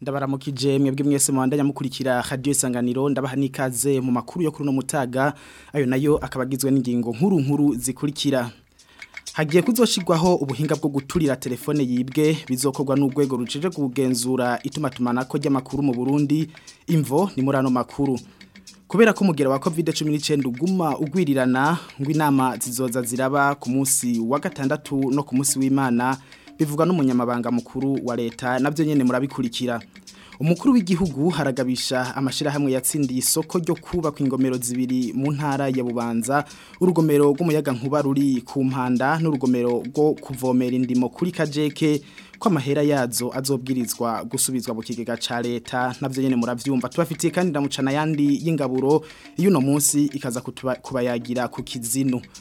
baramukije mwebwe mwese mwandanya mukurikira radio isanganiro ndabaha mu makuru yo kuri no mutaga ayo nayo akabagizwe n'ingingo nkuru nkuru zikurikira hagiye kuzoshirwaho ubuhinga bwo guturira telefone yibwe bizokorwa n'urwego rucije kugenzura itumatumanako ry'amakuru mu Burundi imvo ni murano ano makuru kubera ko umugera wa covid-19 uguma ugwirirana ngo inama zizoza ziraba ku munsi wa gatandatu no ku munsi w'Imana bivugwa n'umunyamabanga mukuru wa leta nabyo nyene murabikurikira umukuru w'igihugu haragabisha amashirahamwe yatsindiye isoko ryo kuba kubaka ingomero zibiri mu ntara ya Bubanza urugomero rw'umuyaga nkuba ruri ku mpanda n'urugomero rwo kuvomera indimo kuri Kajeke ko amahera yazo azobwirizwa gusubizwa mu kigega ca leta navyo nyene muravyumva tubafitiye kandi ndamucana yandi y'ingaburo y'uno munsi ikaza kubayagira ku kizino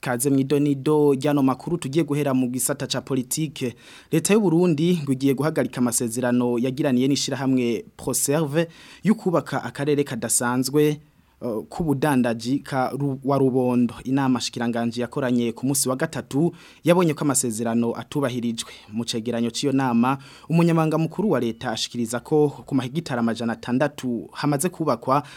kaze mu idonido ry'ano makuru tugiye guhera mu gisata cya politike leta y'u Burundi ngo guhagarika amasezerano yagiraniye n'ishyirahamwe proserve yo kubaka akarere kadasanzwe Eh, k'ubudandaji wa rubondo inama shikiranganji yakoranye ku munsi wa gatatu yabonye ko amasezerano atubahirijwe mu cegeranyo cy'iyo nama umunyamabanga mukuru wa leta ashikiriza ko ku mahegitari amajana atandatu hamaze kubakwa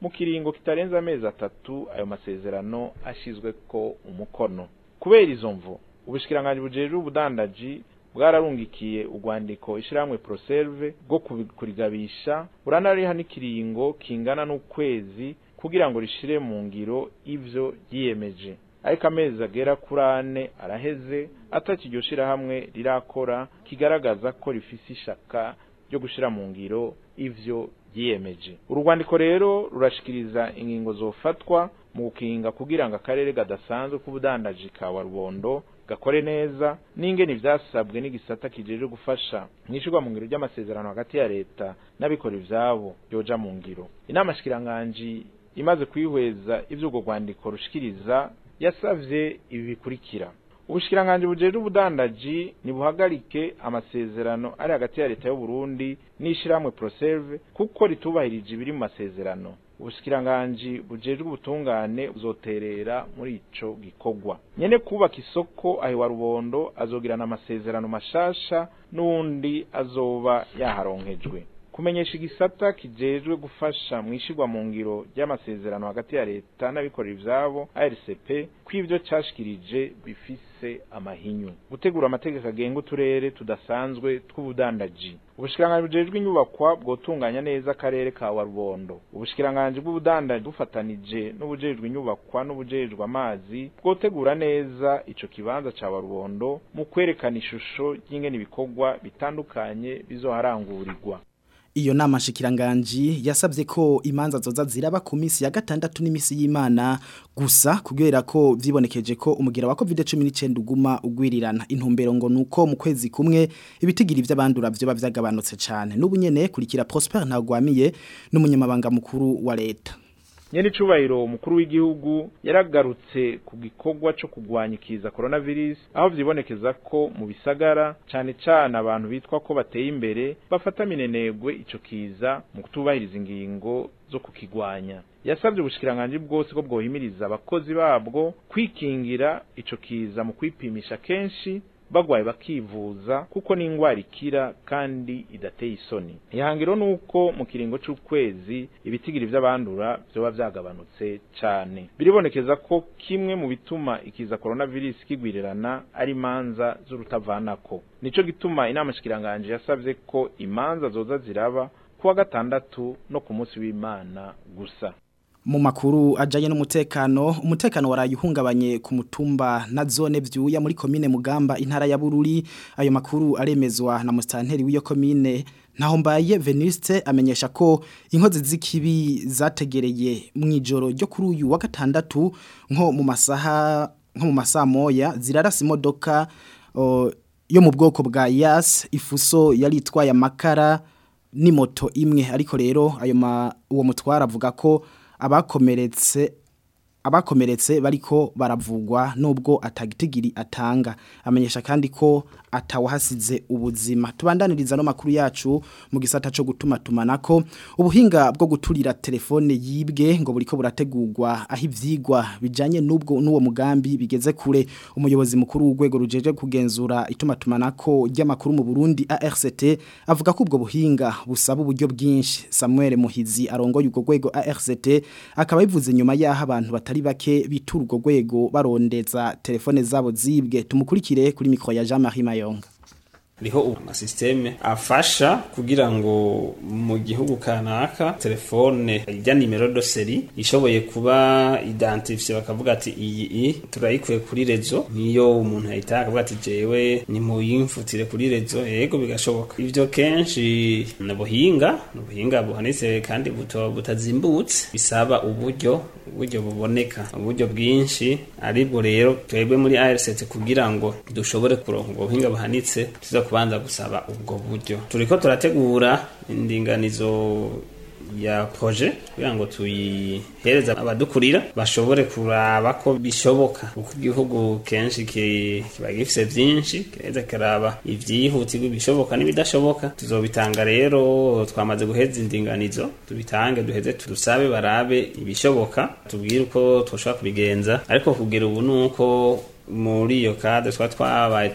mu kiringo kitarenze amezi atatu ayo masezerano ashyizwe ko umukono kubera izo mvu ubushikiranganji bujejwe ubudandaji bwararungikiye urwandiko ishyirahamwe poroserve rwo kurigabisha buranariha n'ikiringo kingana n'ukwezi kugira ngo rishyire mu ngiro ivyo ryiyemeje ariko amezi agera kuri ane araheze ataki iryo rirakora kigaragaza ko rifise ishaka ryo gushira mu ngiro ivyo ryiyemeje urwandiko rero rurashikiriza ingingo zofatwa mu gukinga kugira ngo akarere gadasanzwe k'ubudandaji ka Rubondo gakore neza n'ingeni byasabwe n'igisata kijeje gufasha mwishirwa mu ngiro ry'amasezerano hagati ya leta n'abikora ivyabo yoja mu ngiro inama shikiranganji imaze kwihweza ivy'urwo rwandiko rushikiriza yasabye ibi bikurikira Ubushikiranganji bujeje ubudandaji ni buhagarike amasezerano ari hagati ya leta y'Uburundi n'ishiramwe Proserve kuko ritubahirije ibiri mu masezerano ubushikiranganji bujejwe ubutungane buzoterera muri ico gikorwa nyene kubaka isoko wa rubondo azogirana amasezerano mashasha n'undi azoba yaharonkejwe kumenyesha igisata kijejwe gufasha mu ishigwa mu ngiro ry'amasezerano hagati ya leta n'abikorera ivyabo ARCP kw'ivyo cashikirije bifise amahinyu gutegura amategeko agenga uturere tudasanzwe tw'ubudandaji ubushikiranganji bujejwe inyubakwa bwotunganya neza akarere ka Warubondo ubushikiranganji bw'ubudandaji bufatanije n'ubujejwe inyubakwa n'ubujejwe amazi bwotegura neza icyo kibanza ca Warubondo mu kwerekana ishusho y'ingene ibikorwa bitandukanye bizoharangurirwa Iyo nama nshikiranganji yasabye ko imanza zoza ziraba ku minsi ya gatandatu n'imisi y'Imana gusa kubera ko vyibonekeje ko umugira wa COVID-19 uguma ugwirirana intumbero ngo nuko mu kwezi kumwe ibitigiri by'abandura byo bavyagabanutse cyane n'ubunyene kurikira Prosper Ntagwamiye n'umunyamabanga mukuru wa leta nyenicubahiro umukuru w'igihugu yaragarutse ku gikorwa cyo kurwanya ikiza korona aho vyibonekeza ko mu bisagara cyane cane abantu bitwa ko bateye imbere bafata minenegwe ico kiza mu kutubahiriza ingingo zo kukigwanya yasabye ubushikiranganje bwose ko bwohimiriza abakozi babwo kwikingira ico kiza mu kwipimisha kenshi bagwaye bakivuza kuko ni indwara ikira kandi idateye isoni ihangiro ni uko mu kiringo cy'ukwezi ibitigiri by'abandura byaba byagabanutse cyane biribonekeza ko kimwe mu bituma ikiza korona virusi kigwirirana ari imanza z'urutavanako nicyo gituma inama shikiranganje yasabye ko imanza zoza ziraba kuwa gatandatu no ku munsi w'imana gusa mu makuru ajanye n'umutekano umutekano warayuhungabanye ku mutumba na zone byuya muri commune Mugamba intara ya Bururi ayo makuru aremezwa na mustanteri w'iyo commune naho mbaye veniste amenyesha ko inkozi z'ikibi zategereye mu ijoro ryo kuri uyu wa gatandatu nko mu masaha nko mu masaha moya zirarasa imodoka yo mu bwoko bwa Yas ifuso yari itwaye amakara ni moto imwe ariko rero ayo uwo mutwara avuga ko abakomeretse abakomeretse bariko baravugwa nubwo atagitigiri atanga amenyesha kandi ko atawahasize ubuzima tubandaniriza no makuru yacu mu gisata cyo gutuma tumana ko ubuhinga bwo guturira telefone yibwe ngo buriko burategurwa aho ivyigwa bijanye nubwo n'uwo mugambi bigeze kure umuyobozi mukuru w'urwego rujeje kugenzura ituma tumanako ry'amakuru mu Burundi ARCT avuga ko ubwo buhinga busaba uburyo bwinshi Samuel Muhizi arongoye ubwo rwego ARCT akaba yivuze nyuma yaho abantu batari bake biturwa rwego barondeza telefone zabo zibwe tumukurikire kuri mikoro ya Jean Marie Mayonga hariho amasisiteme afasha kugira ngo mu gihugu kanaka telefone ijya nimero doseri ishoboye kuba identifiye bakavuga ati iyi i turayikuye kuri rezo niyo umuntu yayitaha akavuga ati jewe ni mu yimfutire kuri rezo yego bigashoboka ibyo kenshi ni ubuhinga ni ubuhinga buhanitse kandi butazimbutse bisaba uburyo uburyo buboneka uburyo bwinshi ari aribwo rero twebwe muri ariset kugira ngo dushobore kuronka ubwo buhinga buhanitse tuza kubanza gusaba ubwo buryo turiko turategura indinganizo ya proje kugira ngo tuyihereza abadukurira bashobore kuraba ko bishoboka kuko igihugu kenshi kiba gifise byinshi kireza kiraba ibyihutirwa ibishoboka n'ibidashoboka tuzobitanga rero twamaze guheza indinganizo tubitange duheze tudusabe barabe ibishoboka tubwire uko tushobora kubigenza ariko kugira ubu ni uko muri iyo kade twa twabaye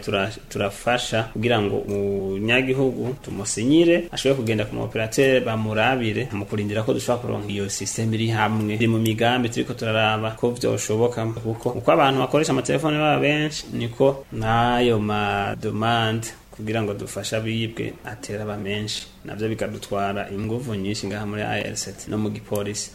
turafasha kugira ngo umunyagihugu tumusinyire ashobore kugenda ku makoperative bamurabire mu kurindira ko dushobora kuronka iyo sisiteme iri hamwe iri mu migambi turiko turaraba ko vyoshoboka kuko uko abantu bakoresha amatelefone baba benshi niko n'ayo madomande kugira ngo dufashe abibwe atera aba menshi nabyo bikadutwara inguvu nyinshi ngaha muri ILCT no mu gipolisi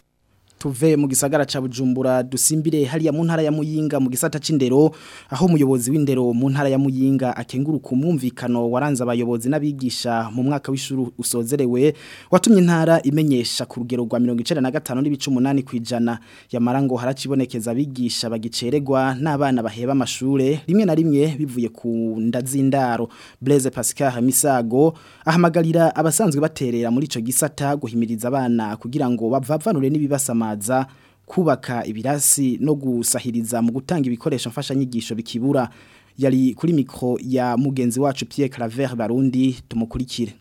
tuve mu gisagara ca Bujumbura dusimbire hariya mu ntara ya Muyinga mu gisata c'indero aho umuyobozi w'indero mu ntara ya Muyinga akenguru akenguruka umwumvikano waranza abayobozi n'abigisha mu mwaka w'ishuri usozerewe watumye intara imenyesha ku rugero rwa 95 n'ibice 8 kwijana yamara ngo haracibonekeza abigisha bagiceregwa n'abana baheba amashure rimwe na rimwe bivuye ku ndazindaro Blaise Pascal Misago ahamagarira abasanzwe baterera muri ico gisata guhimiriza abana kugira ngo bavanure n'ibibasama gusaza kubaka ibirasi no gusahiriza mu gutanga ibikoresho mfashanyigisho bikibura yari kuri mikro ya mugenzi wacu Pierre Claver Barundi tumukurikire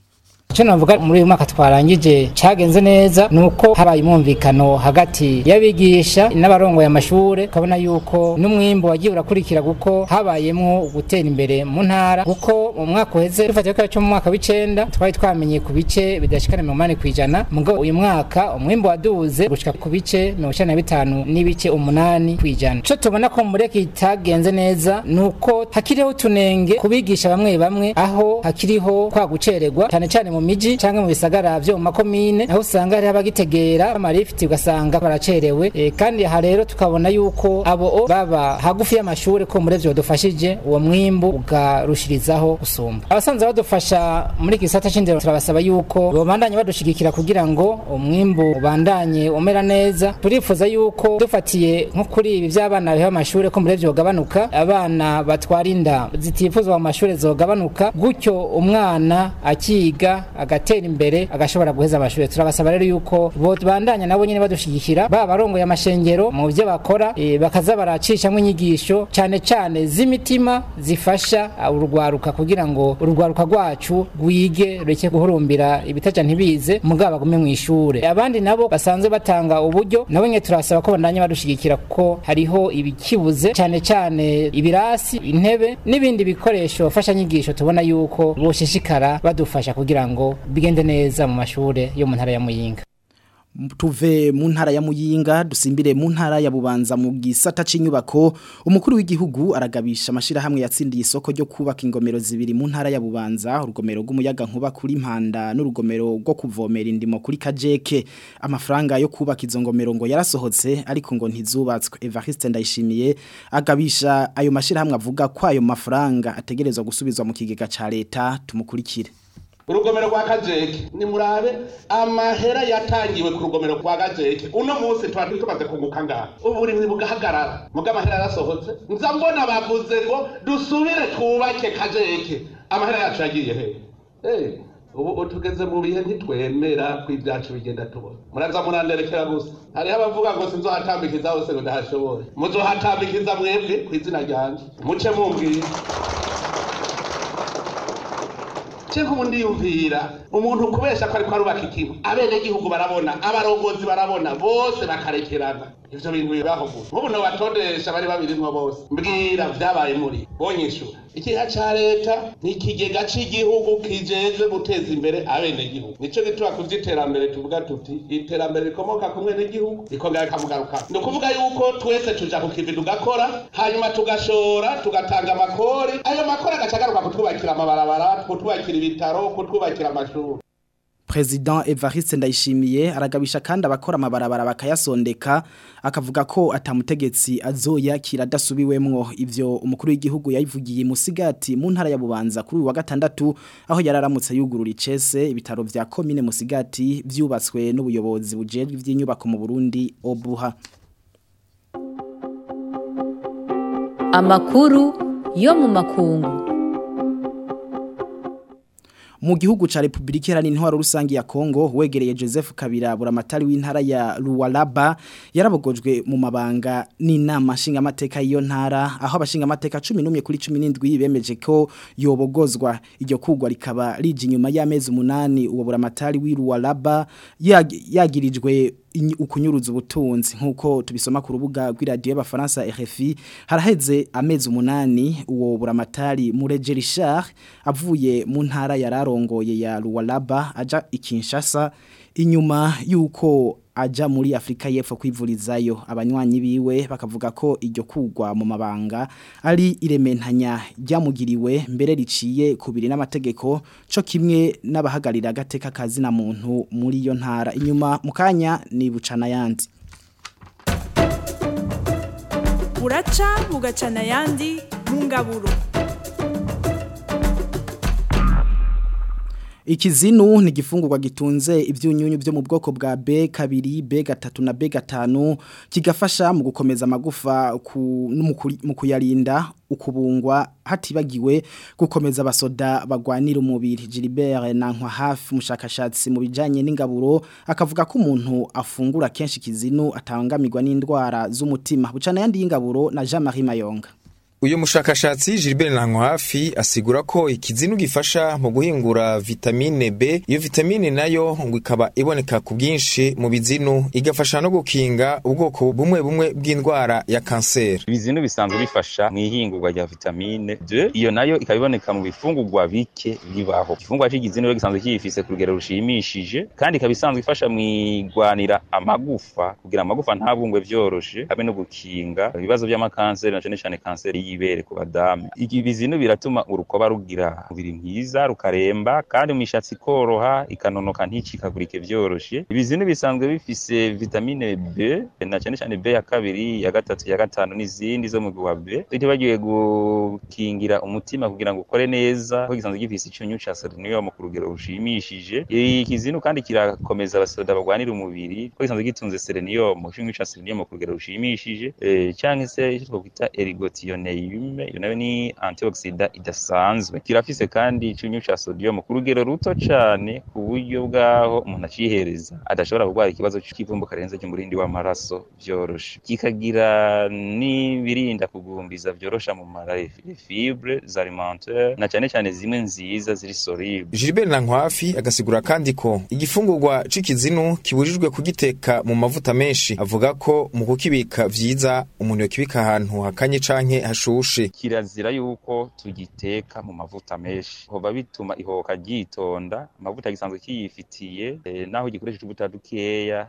icyo navuga muri uyu mwaka twarangije cyagenze neza ni uko habaye umwumvikano hagati y'abigisha n'abarongoye amashuri ukabona yuko n'umwimbo wagiye urakurikira kuko habayemo gutera imbere mu ntara kuko mu mwaka uheze dufatiye ko cyo mu mwaka w'icenda twari twamenye ku bice bidashikana mirongo inani ku ijana mugabo uyu mwaka umwimbo waduze gushika ku bice mirongo icenda na bitanu n'ibice umunani ku ijana ico tubona ko mureka itagenze neza ni uko hakiriho utunenge ku bamwe bamwe aho hakiriho kwa gucererwa cyane cyane mu miji cyangwa mu bisagara byo mu makomine aho usanga hari abagitegera amarifiti ugasanga baracerewe eh, kandi aha rero tukabona yuko abo baba hagufi y'amashuri ko murevyo badufashije uwo mwimbu ugarushirizaho gusumba abasanzwe badufasha muri iki gisata c'indero turabasaba yuko bobandanye badushyigikira kugira ngo umwimbu ubandanye umera neza turifuza yuko dufatiye nko kuri ibi by'abana biha amashuri ko murevyo gabanuka abana batwara inda zitifuzwa mu mashuri zogabanuka gutyo umwana akiga agatera imbere agashobora guheza amashuri turabasaba rero yuko bandanya nabo nyine badushyigikira baba arongoye amashengero mu byo bakora e, bakaza baracishamo inyigisho cyane cyane z'imitima zifasha urwaruka kugira ngo urwaruka rwacu rwige rureke guhurumbira ibitaca ntibize mugabo bagume mu ishuri abandi nabo basanzwe batanga uburyo nabo nyine turasaba ko bandanya badushyigikira kuko hariho ibikibuze cyane cyane ibirasi intebe n'ibindi bikoresho fashanyigisho tubona yuko boshishikara badufasha kugira ngo ngo bigende neza mu mashuri yo mu ntara ya muyinga tuve mu ntara ya muyinga dusimbire mu ntara ya bubanza mu gisata cy'inyubako umukuru w'igihugu aragabisha amashyirahamwe yatsindiye isoko ryo kubaka ingomero zibiri mu ntara ya bubanza urugomero rw'umuyaga nkuba kuri impanda n'urugomero rwo kuvomera indimo kuri kajeke amafaranga yo kubaka izo ngomero ngo yarasohotse ariko ngo ntizubatswe evariste ndayishimiye agabisha ayo mashyirahamwe avuga ko ayo mafaranga ategerezwa gusubizwa mu kigega cya leta tumukurikire urugomero rwa kajeke nimurabe amahera yatangiwe ku rugomero rwa kajeke uno munsi turi tumaze kunguka ngaha uburimwi bugahagarara mubwo amahera yarasohotse nza mbona bavuze ngo dusubire twubake kajeke amahera yacu yagiye hehe eh, ubu tugeze mu bihe ntitwemera ko ibyacu bigenda tubona muraza muranderekera gusa hariho abavuga ngo sinzohatambikiza hose ngo ndahashobore muzohatambikiza mwebwe ku izina ryanjye muce mumbwiye cyangwa ubundi yumvira umuntu kubesha ko ari arubaka ikigo abenegihugu barabona abarongozi barabona bose bakarekerana ibyo bintu birahuguye nk'ubu batondesha bari babirimwo bose mbwira byabaye muri bonyishura ikiha ca leta ni ikigega c'igihugu kijejwe guteza imbere abenegihugu nico gituma ku vy'iterambere tuvuga tuti iterambere rikomoka ku mwenegihugu rikongera rikamugaruka ni kuvuga yuko twese tuja ku kivi tugakora hanyuma tugashora tugatanga amakori ayo makori agaca agaruka kutwubakira amabarabara kutwubakira ibitaro kutwubakira amashuri President Evariste Ndayishimiye aragabisha kandi abakora amabarabara bakayasondeka akavuga ko atamutegetsi azoya kiradasubiwemwo ivyo umukuru w'igihugu yayivugiye musigati mu ntara ya Bubanza kuri uyu wa gatandatu aho yararamutse yugurura icese ibitaro vya commune musigati vyubatswe n'ubuyobozi bujejwe by’inyubako mu Burundi obuha Amakuru yo mu makungu mu gihugu ca Republika Iharanira Intwaro Rusangi ya Kongo wegereye Joseph Kabira buramatari w'intara ya Lualaba yarabogojwe mu mabanga n'inama nshinga mateka iyo ntara aho abashinga mateka 11 kuri 17 bemeje ko yobogozwa iryo kugwa rikaba rije inyuma y'amezi umunani uwo buramatari w'i Lualaba yagirijwe ukunyuruza ubutunzi nk'uko tubisoma ku rubuga rw'iradiyo y'abafaransa RFI haraheze amezi umunani uwo buramatari mureje Richard avuye mu ntara yararongoye ya Luwalaba aja ikinshasa inyuma y'uko aja muri Afrika y'epfo kwivurizayo abanywanyi biwe bakavuga ko iryo kugwa mu mabanga ari irementanya ryamugiriwe mbere riciye kubiri n'amategeko co kimwe n'abahagarira agateka kazi na muntu muri iyo ntara inyuma mukanya nibucana yandi Buraca bugacana yandi mungaburo Ikizinu ni igifungurwa gitunze ibyunyunyu byo mu bwoko bwa b kabiri, b gatatu na b gatanu kigafasha mu gukomeza amagufa ku, mu kuyarinda ukubungwa hatibagiwe gukomeza abasoda bagwanira umubiri Gilbert Nankwa hafi umushakashatsi mu bijanye n'ingaburo akavuga ko umuntu afungura kenshi kizinu atangamirwa n'indwara z'umutima bucana yandi y'ingaburo na Jean Marie Mayonga uyu mushakashatsi Gilbert Ntankwahafi asigura ko ikizino gifasha mu guhingura vitamine B iyo vitamine nayo ngo ikaba iboneka ku bwinshi mu bizino igafasha no gukinga ubwoko bumwe bumwe bw'indwara ya kanseri ibizinu bisanzwe bifasha mu ihingurwa rya vitamine D iyo nayo ikaba iboneka mu bifungurwa bike bibaho igifungurwa cy'igizinu rero gisanzwe kiyifise ku rugero rushimishije kandi ikaba isanzwe ifasha mu igwanira amagufa kugira amagufa ntabungwe byoroshye habe no gukinga ibibazo by'amakanseri na cyane cyane kanseri y'ibere ku badamu ibi zino biratuma urukoba rugira umubiri mwiza rukaremba kandi imishatsi ikoroha ikanonoka nticikagurike byoroshye ibi bisanzwe bifise vitamine B na cyane cyane B ya kabiri ya gatatu ya gatanu n'izindi zo mu wa B ntibagiwe gukingira umutima kugira ngo ukore neza kuko gisanzwe gifise icyunyu ca selenium ku rugero rushimishije iki zino kandi kirakomeza abasoda bagwanira umubiri kuko gisanzwe gitunze selenium icyunyu ca selenium ku rugero rushimishije eh, canke se icyo twakwita erigotiyoneye mayume iyo ni antioxida idasanzwe kirafise kandi icyunyyu cya sodium ku rugero ruto cyane ku buryo bwaho umuntu akihereza adashobora kurwara ikibazo cy'ikivumbu karenze cy'umurindi w'amaraso byoroshye kikagira n'ibirinda kugumbiza vyorosha mu mara fibre alimentaire na cyane cyane zimwe nziza ziri soluble Gilbert Nankwafi agasigura kandi ko igifungurwa c'ikizinu kibujijwe kugiteka mu mavuta menshi avuga ko mu kukibika vyiza umuntu yokibika ahantu hakanye canke hashu ishushi kirazira yuko tugiteka mu mavuta menshi hoba bituma ihoka ryitonda amavuta gisanzwe kiyifitiye eh, naho gikoresheje ubuta dukeya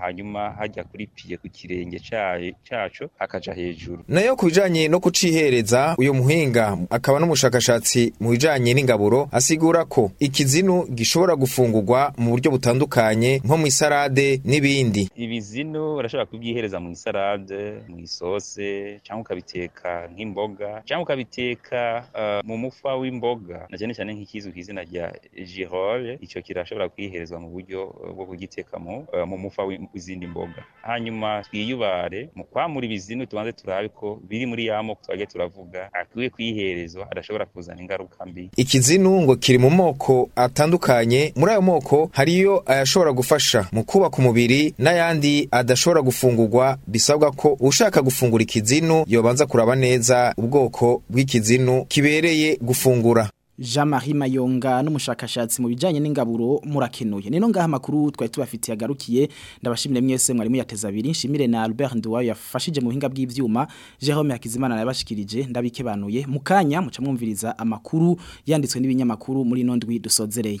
hanyuma hajya kuri piye ku kirenge cyacu akaja hejuru nayo ku bijanye no kucihereza uyu muhinga akaba n'umushakashatsi mu bijyanye n'ingaburo asigura ko ikizinu gishobora gufungurwa mu buryo butandukanye nko mu isarade n'ibindi ibizinu urashobora kubyihereza mu isarade mu isose cyangwa ukabiteka nk'imboga cyangwa ukabiteka uh, mu mufa w'imboga na cyane cyane nk'ikizwi ku izina rya girole icyo kirashobora kwiherezwa mu buryo uh, bwo kugiteka uh, mu uh, mufa w'izindi mboga hanyuma twiyuba ubutware mu kwamura ibizinu tubanze turabe ko biri muri ya moko twagiye turavuga akwiye kwiherezwa adashobora kuzana ingaruka mbi ikizinu ngo kiri mu moko atandukanye muri ayo moko hariyo ayashobora gufasha mu kubaka umubiri n'ayandi adashobora gufungurwa bisabwa ko ushaka gufungura ikizinu yobanza kuraba neza ubwoko bw'ikizinu kibereye gufungura Jean-Marie Mayonga n'umushakashatsi mu bijanye n'ingaburo murakenuye nino ngaha makuru twari tubafite yagarukiye ndabashimire mwese mwari muyateza abiri nshimire na Albert Nduwayo yafashije mu buhinga bw'ivyuma Jerome Hakizimana nabashikirije ndabikebanuye mukanya muca mwumviriza amakuru yanditswe n'ibinyamakuru muri nondwi dusozereye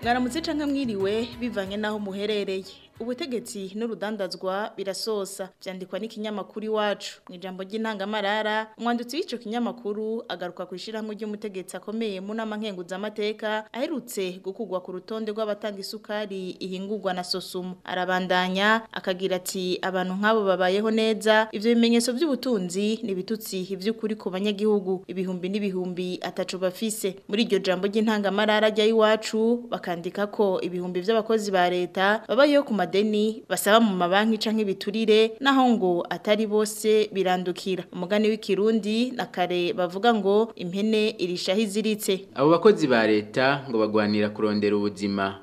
mwaramutse cyangwa mwiriwe bivanye n'aho muherereye ubutegetsi n'urudandazwa birasosa byandikwa n'ikinyamakuru iwacu mu ijambo ry'intangamarara umwanditsi w'icyo kinyamakuru agaruka ku ishyirahamwe ry'umutegetsi akomeye mu nama nkenguzamateka aherutse gukugwa ku rutonde rw'abatanga isukari ihingurwa na sosumu arabandanya akagira ati abantu nk'abo babayeho neza ibyo bimenyetso by'ubutunzi ni ibitutsi iby'ukuri ku banyagihugu ibihumbi n'ibihumbi atacu bafise muri iryo jambo ry'intangamarara ajya iwacu bakandika ko ibihumbi by'abakozi ba leta babayeho ku madeni basaba mu mabanki canke biturire naho ngo atari bose birandukira umugani w'ikirundi na kare bavuga ngo impene irishaho iziritse abo bakozi ba leta ngo bagwanira kurondera ubuzima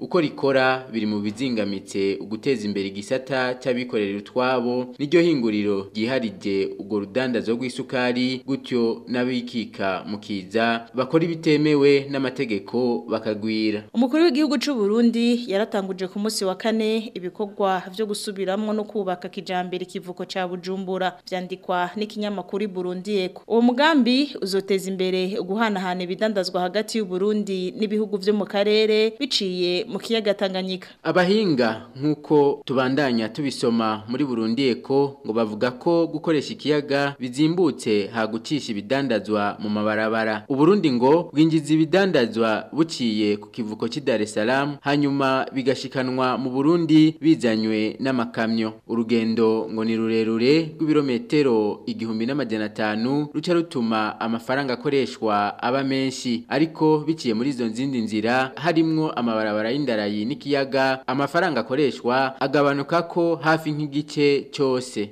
uko rikora biri mu bizingamitse uguteza imbere igisata cy'abikorera utwabo niryo hinguriro ryiharije urwo rudandazo rw'isukari gutyo n'abikika mu kiza bakora bitemewe n'amategeko bakagwira umukuru w'igihugu cy'u Burundi yaratanguje ku munsi wa kane ibikorwa byo gusubiramo no kubaka kijambere ikivuko cya Bujumbura byandikwa n'ikinyamakuru Burundi Echo uwo mugambi uzoteza imbere guhana guhanahana bidandazwa hagati y'u Burundi n'ibihugu byo mu karere biciye mu kiyaga Tanganyika abahinga nk'uko tubandanya tubisoma muri Burundi Eko ngo bavuga ko gukoresha ikiyaga bizimbutse hagucisha ibidandazwa mu mabarabara u Burundi ngo bwinjiza ibidandazwa buciye ku kivuko cy'i Dar es Salaam hanyuma bigashikanwa mu Burundi bizanywe n'amakamyo urugendo ngo ni rurerure rw'ibirometero igihumbi n'amajana atanu ruca rutuma amafaranga akoreshwa aba menshi ariko biciye muri izo nzindi nzira harimwo amabarabara y'indarayi n'ikiyaga amafaranga akoreshwa agabanuka ko hafi nk'igice cyose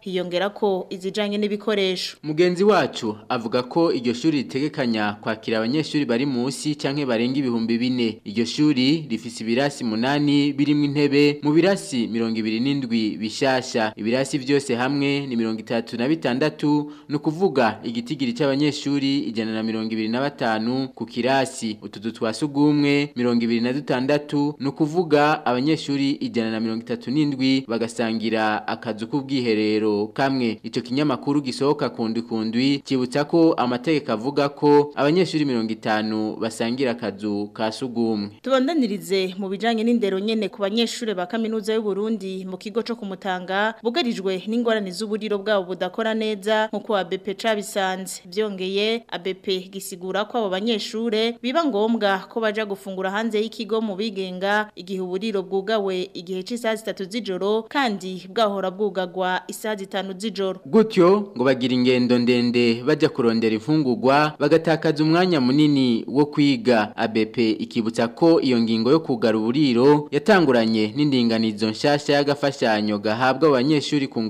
hiyongera ko izijanye n'ibikoresho. Mugenzi wacu avuga ko iryo shuri ritegekanya kwakira abanyeshuri bari munsi canke barenga ibihumbi bine. Iryo shuri rifise ibirasi munani birimo intebe mu birasi mirongo ibiri n'indwi bishasha ibirasi byose hamwe ni mirongo itatu na bitandatu ni ukuvuga igitigiri cy'abanyeshuri ijana na mirongo ibiri na batanu ku kirasi utuzu twa sugumwe mirongo ibiri na dutandatu ni ukuvuga abanyeshuri ijana na mirongo itatu n'indwi bagasangira akazu k'ubwiherero kamwe icyo kinyamakuru gisohoka kundi kundwi kibutsa ko amategeko avuga ko abanyeshuri mirongo itanu basangira akazu ka sugumwe tubandanirize mu bijyanye n'indero nyine ku banyeshuri ba kaminuza y'ubu Burundi mu kigo cyo kumutanga bugarijwe n'ingorane z'uburiro bwabo budakora neza nkuko ABP cabisanze byongeye ABP gisigura ko abo banyeshure biba ngombwa ko baja gufungura hanze y'ikigo mu bigenga igihe uburiro bwugawe igihe cy'isaha 3 z'ijoro kandi bwahora bwugagwa isaha 5 z'ijoro gutyo ngo bagira ingendo ndende bajya kurondera imfungurwa bagatakaza umwanya munini wo kwiga ABP ikibutsa ko iyo ngingo yo kugara uburiro yatanguranye n'indinganizo nshyashya y'agafashanyo gahabwa abanyeshuri ku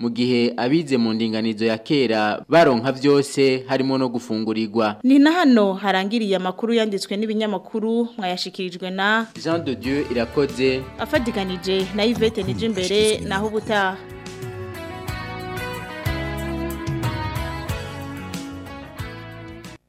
mu gihe abize mu ndinganizo ya kera baronka byose harimo no gufungurirwa ni na hano harangiriye amakuru yanditswe n'ibinyamakuru mwayashikirijwe na Jean de Dieu irakoze afatikanije na Yvette Nijimbere naho ubutaha